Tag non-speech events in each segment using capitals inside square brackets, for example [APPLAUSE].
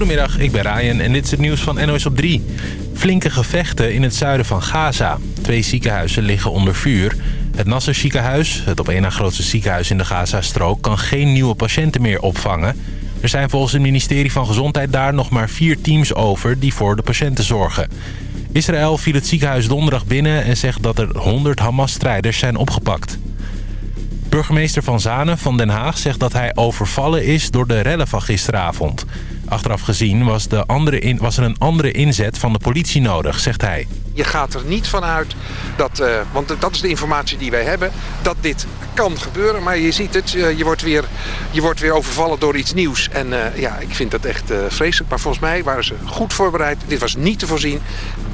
Goedemiddag, ik ben Ryan en dit is het nieuws van NOS op 3. Flinke gevechten in het zuiden van Gaza. Twee ziekenhuizen liggen onder vuur. Het Nasser ziekenhuis, het op één na grootste ziekenhuis in de Gaza-strook... kan geen nieuwe patiënten meer opvangen. Er zijn volgens het ministerie van Gezondheid daar nog maar vier teams over... die voor de patiënten zorgen. Israël viel het ziekenhuis donderdag binnen en zegt dat er 100 Hamas-strijders zijn opgepakt. Burgemeester Van Zanen van Den Haag zegt dat hij overvallen is door de rellen van gisteravond. Achteraf gezien was, de andere in, was er een andere inzet van de politie nodig, zegt hij. Je gaat er niet van uit, dat, uh, want dat is de informatie die wij hebben, dat dit kan gebeuren. Maar je ziet het, uh, je, wordt weer, je wordt weer overvallen door iets nieuws. En uh, ja, ik vind dat echt vreselijk. Maar volgens mij waren ze goed voorbereid. Dit was niet te voorzien.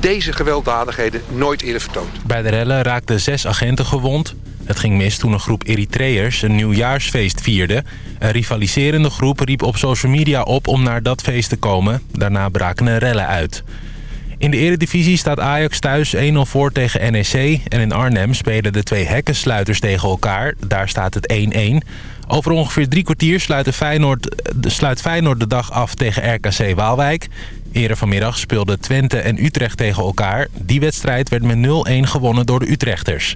Deze gewelddadigheden nooit eerder vertoond. Bij de rellen raakten zes agenten gewond. Het ging mis toen een groep Eritreërs een nieuwjaarsfeest vierde. Een rivaliserende groep riep op social media op om naar dat feest te komen. Daarna braken er rellen uit. In de eredivisie staat Ajax thuis 1-0 voor tegen NEC. En in Arnhem spelen de twee hekkensluiters tegen elkaar. Daar staat het 1-1. Over ongeveer drie kwartier sluit Feyenoord, sluit Feyenoord de dag af tegen RKC Waalwijk. Eerder vanmiddag speelden Twente en Utrecht tegen elkaar. Die wedstrijd werd met 0-1 gewonnen door de Utrechters.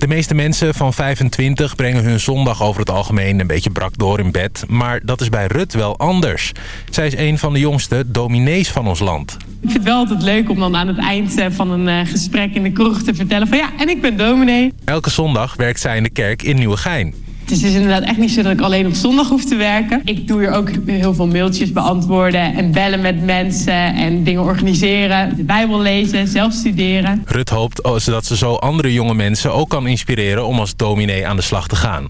De meeste mensen van 25 brengen hun zondag over het algemeen een beetje brak door in bed. Maar dat is bij Rut wel anders. Zij is een van de jongste dominees van ons land. Ik vind het wel altijd leuk om dan aan het eind eh, van een eh, gesprek in de kroeg te vertellen van ja, en ik ben dominee. Elke zondag werkt zij in de kerk in Nieuwegein. Het is dus inderdaad echt niet zo dat ik alleen op zondag hoef te werken. Ik doe hier ook heel veel mailtjes beantwoorden en bellen met mensen en dingen organiseren. De Bijbel lezen, zelf studeren. Rut hoopt dat ze zo andere jonge mensen ook kan inspireren om als dominee aan de slag te gaan.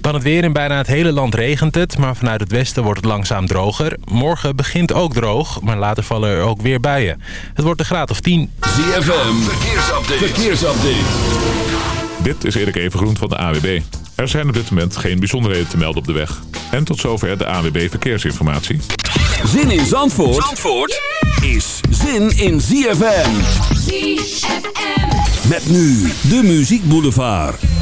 Dan het weer. In bijna het hele land regent het, maar vanuit het westen wordt het langzaam droger. Morgen begint ook droog, maar later vallen er ook weer buien. Het wordt een graad of 10. ZFM, verkeersupdate. verkeersupdate. Dit is Erik Evengroen van de AWB. Er zijn op dit moment geen bijzonderheden te melden op de weg. En tot zover de AWB Verkeersinformatie. Zin in Zandvoort, Zandvoort is zin in ZFM. ZFM. Met nu de Muziek Boulevard.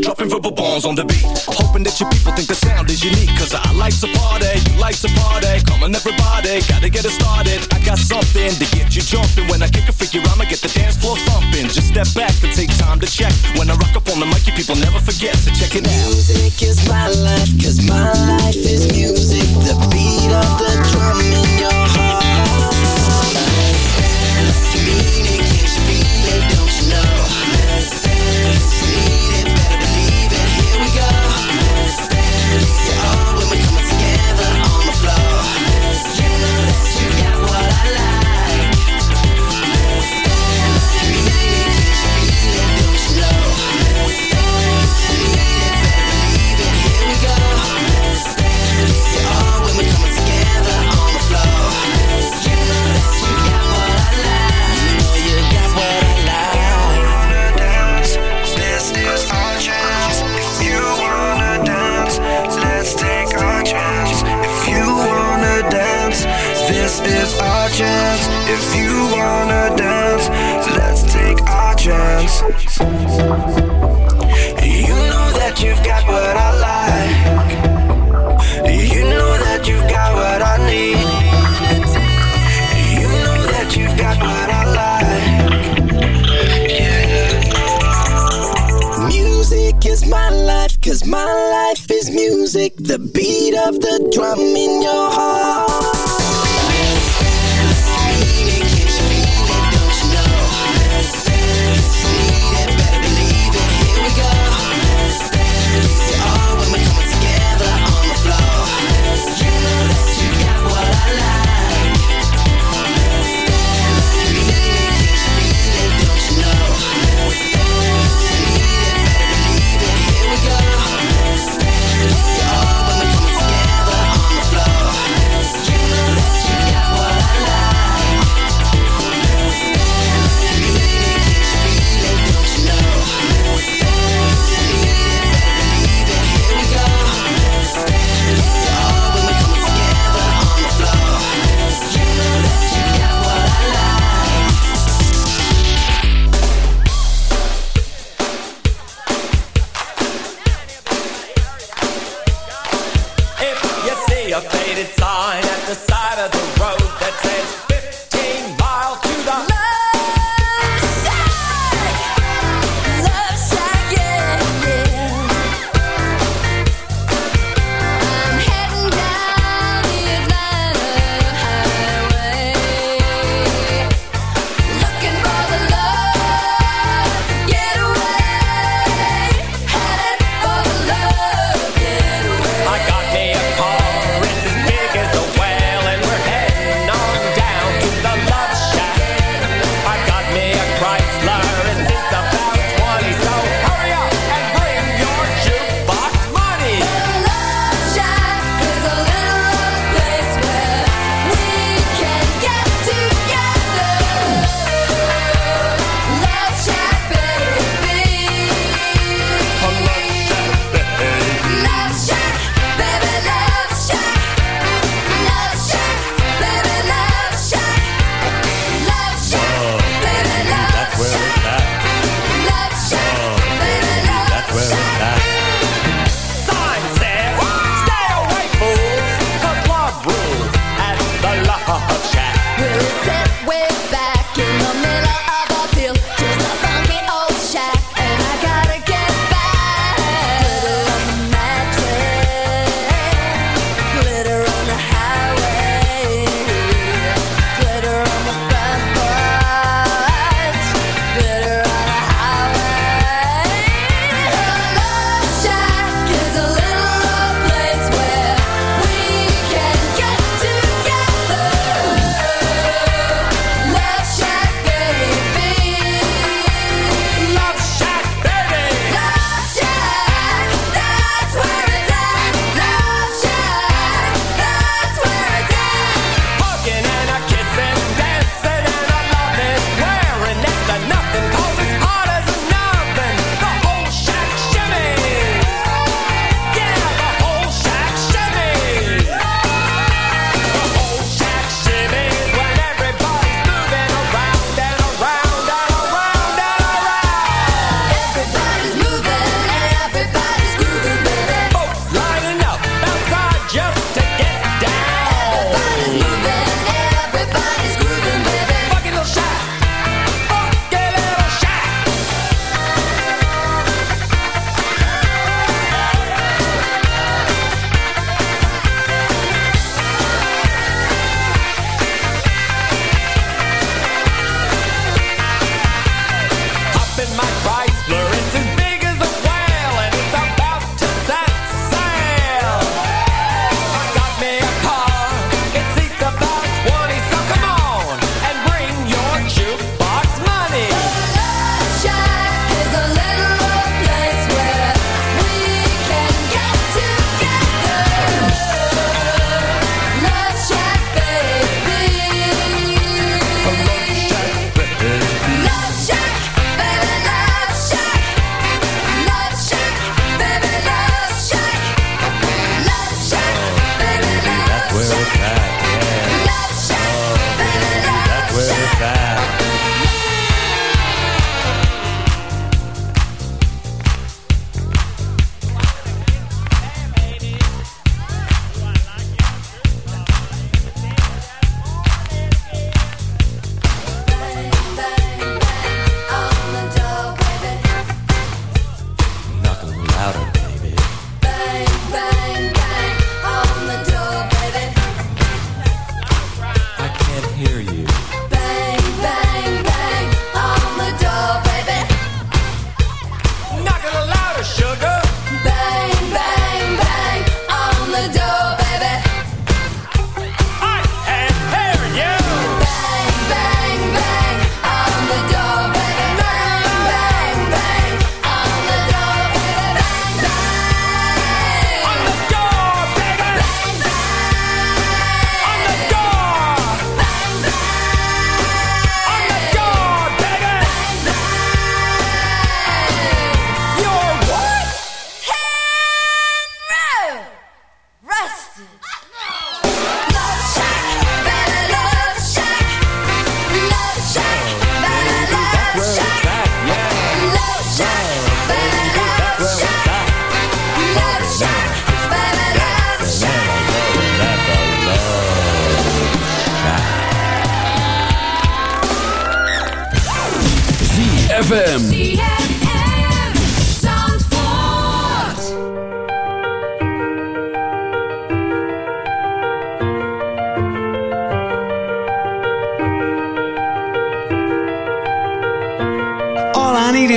dropping verbal bombs on the beat. Hoping that you people think the sound is unique. Cause I like to party, you like to party. Come on, everybody, gotta get it started. I got something to get you jumping. When I kick a figure, I'ma get the dance floor thumping. Just step back and take time to check. When I rock up on the mic, you people never forget. So check it out. Music is my life, cause my life is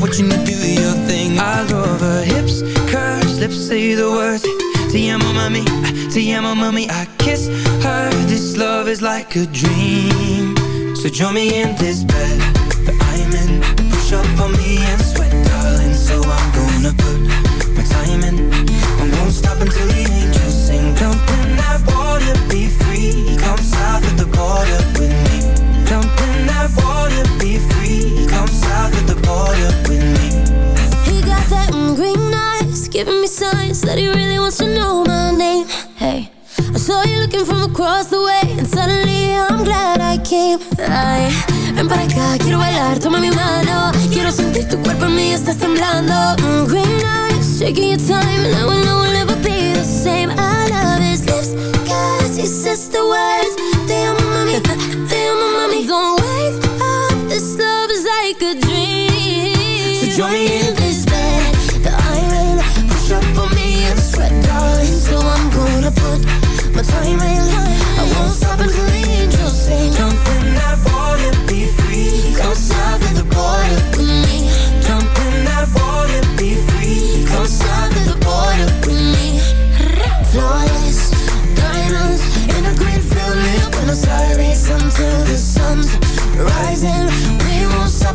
watching you do your thing. I love her hips, curves, lips say the words. Ti amo mami, ti amo mami I kiss her, this love is like a dream. So join me in this bed. Mí, estás temblando. Mm, green eyes, shaking your time, and I know we'll never be the same. I love his lips, cause he says the words. Mami, te amo, mami. Don't wake up, this love is like a dream. So join me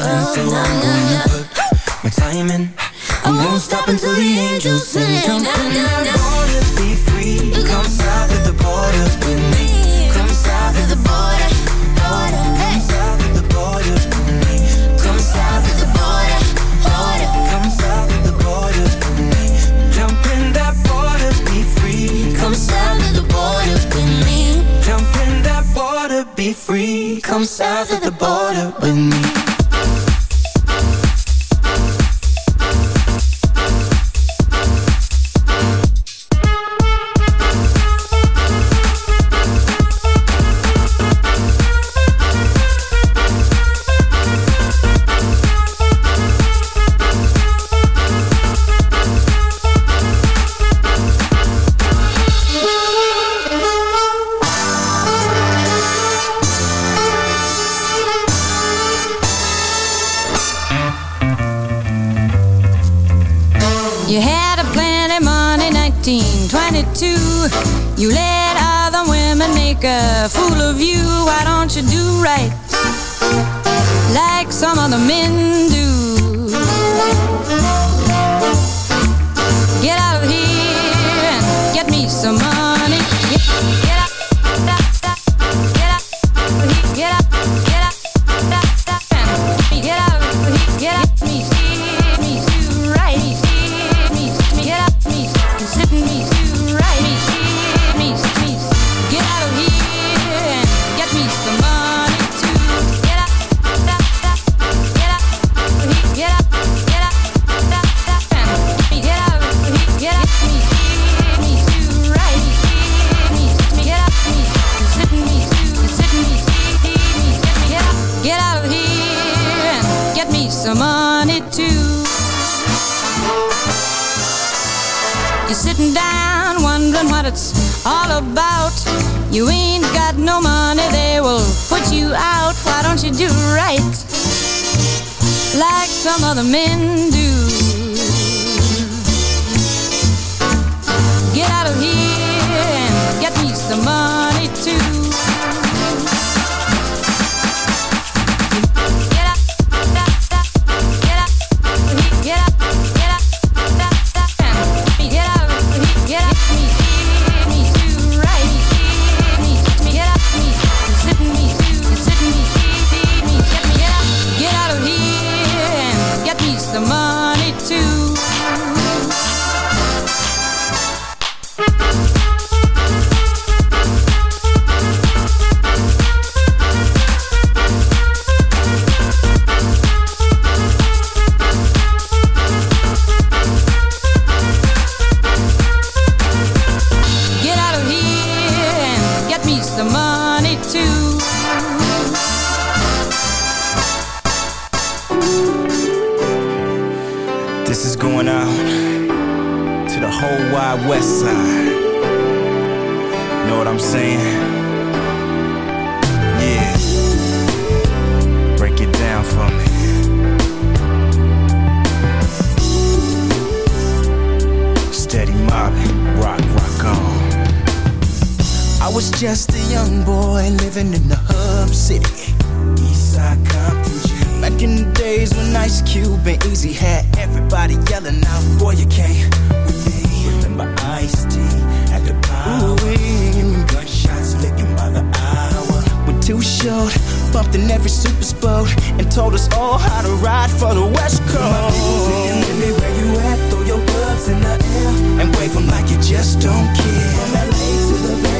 darling. So I'm gonna put my time in. I won't stop until the angels sing. Jump in that water, be free. Come south of the border with me. Come south of the border, border. Come south of the border with me. Come south of the border, border. Come south of the border with me. Jump in that water, be free. Come south of the border with me. Jump in that water, be free. Come south of the border with me. It's all about. You ain't got no money, they will put you out. Why don't you do right like some other men do? Just a young boy living in the hub city. Eastside Compton G. Back in the days when Ice Cube and Eazy had everybody yelling out, Boy, you can't with me. Remember Ice T at the power. Gunshots licking by the hour. When Too Short bumped in every super boat and told us all how to ride for the West Coast. My people singing, Lily, where you at? Throw your gloves in the air and wave 'em like you just don't care. From LA to the Bay,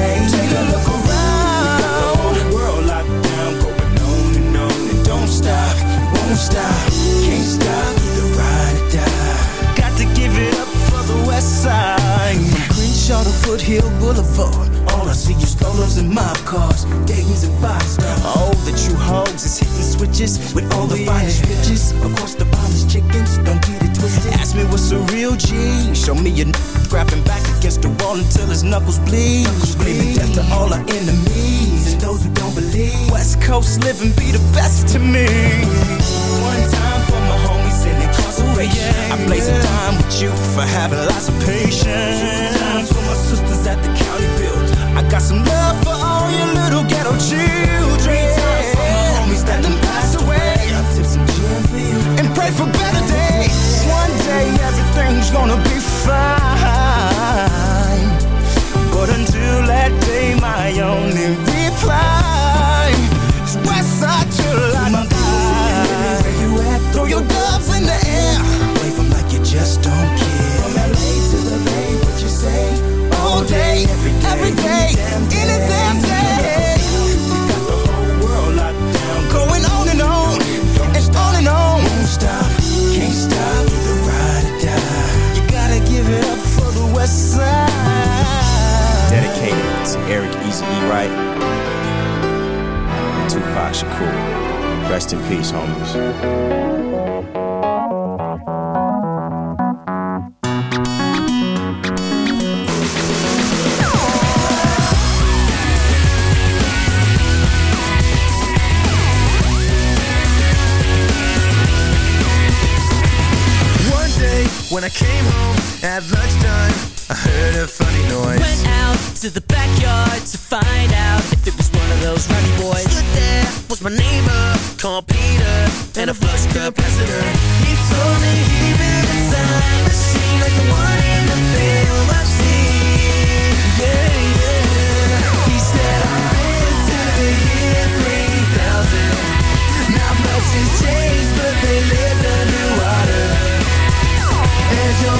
West Coast living be the best to me. One time for my homies in incarceration. I blaze a time with you for having lots of patience. E. And Tupac Shakur. Rest in peace, homies. One day when I came home at lunchtime, I heard a funny noise. Went out to the backyard to find out if it was one of those rowdy boys. Stood there was my neighbor called Peter and a flux capacitor. He told me he built a time machine like the one in the film I've seen. Yeah, yeah. He said I'm into the year 3000. Not much has changed, but they lived underwater. And your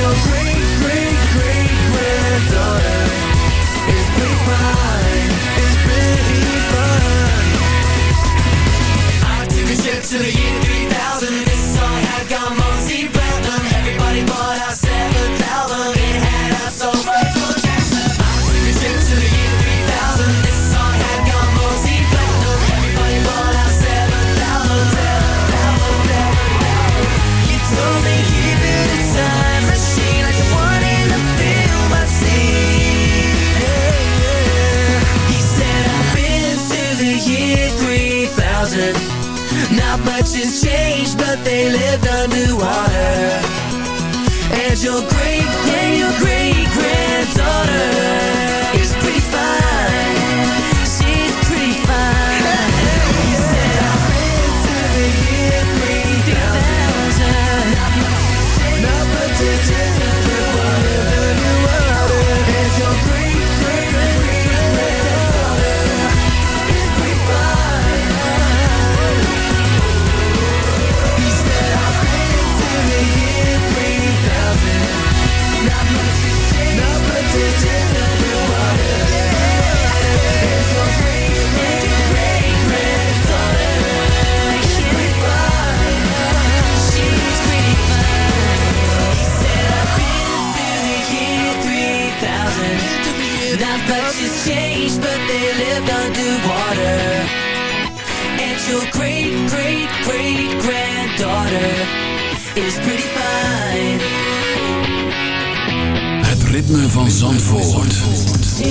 your great, great, great granddaughter. Is pretty fine, is pretty fine. I took a trip to the year 3000 and this song had gone Changed, but they lived underwater. And your grave is pretty fine. Het ritme van Zandvoort. Zandvoort.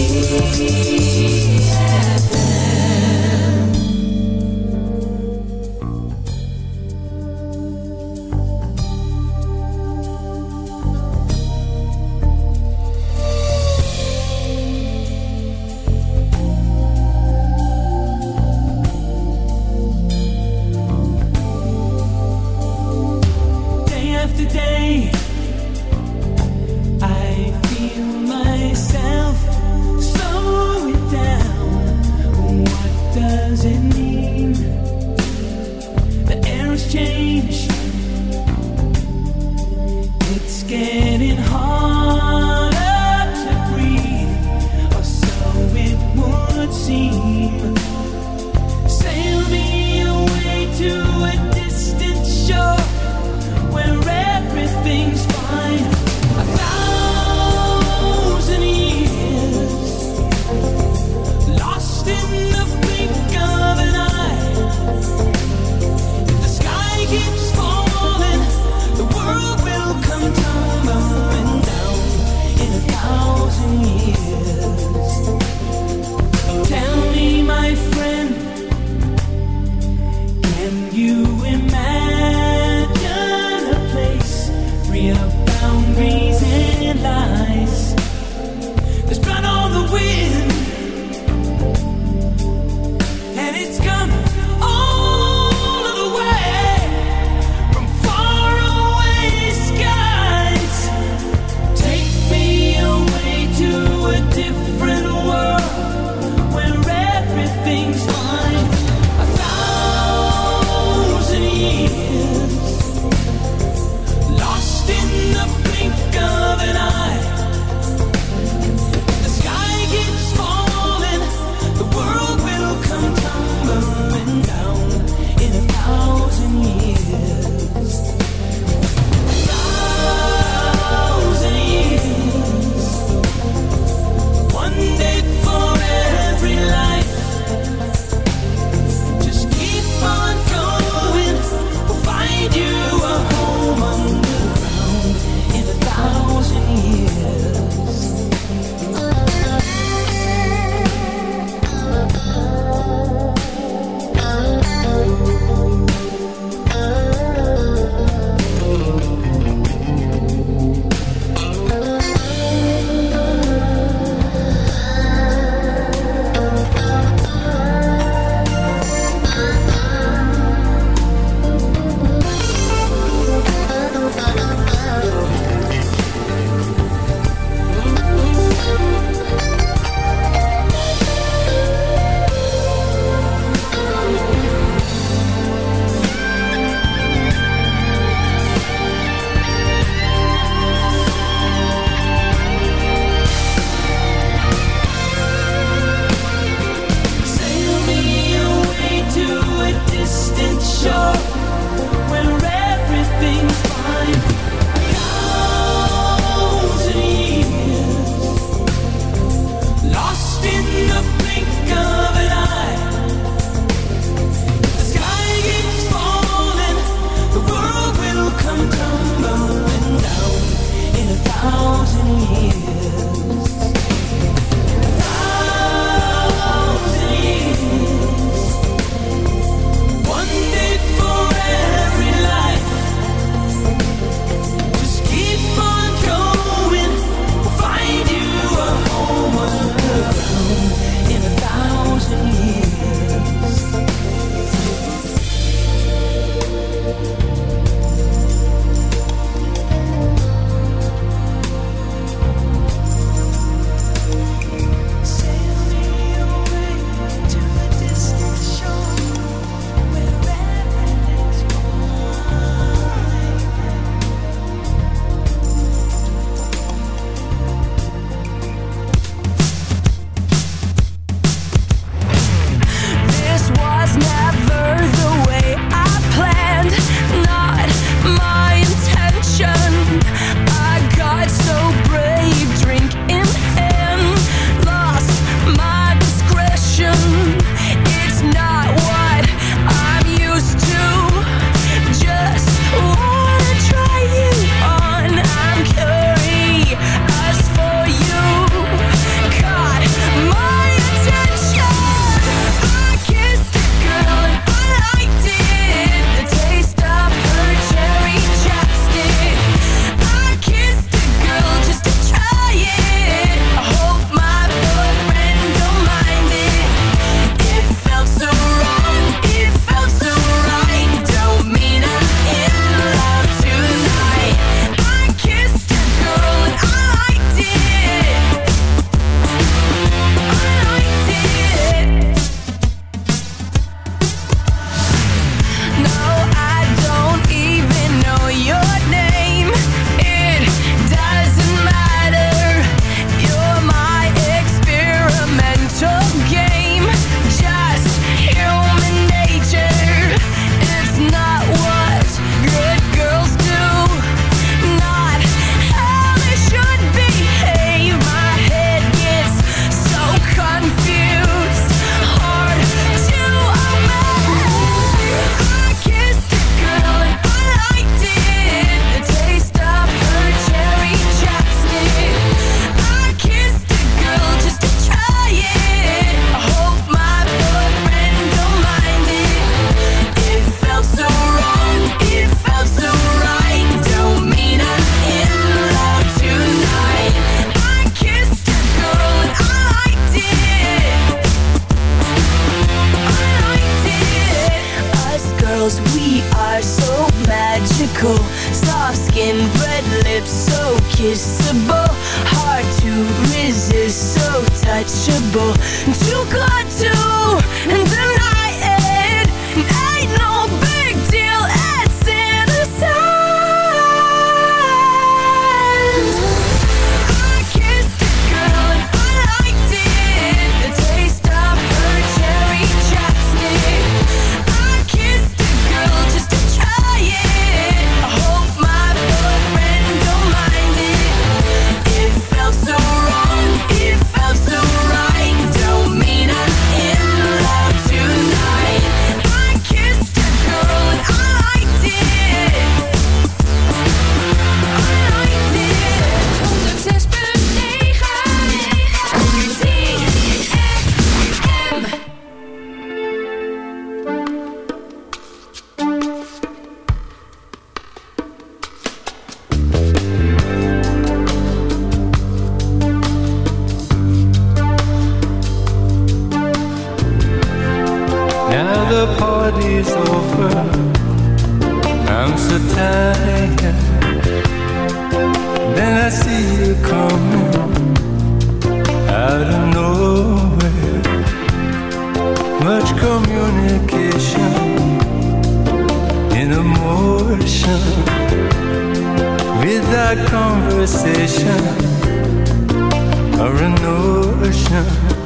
Notion. [LAUGHS]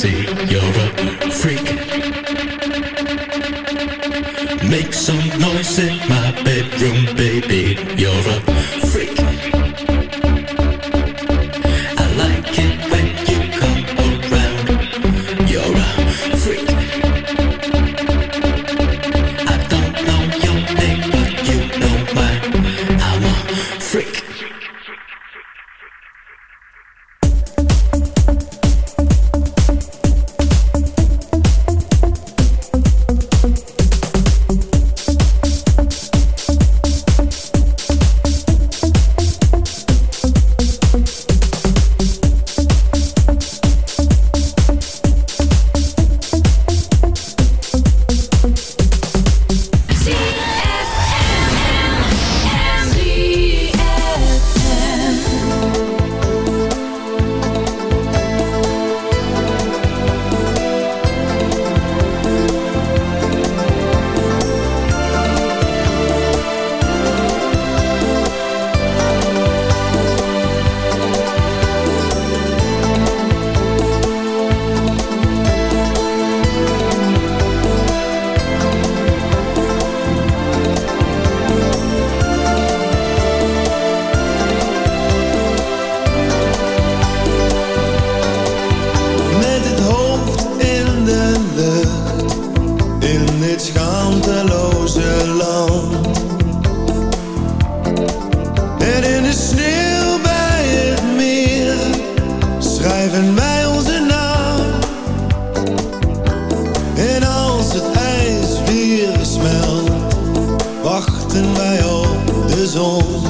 see you're a freak. Make some noise in my bedroom. door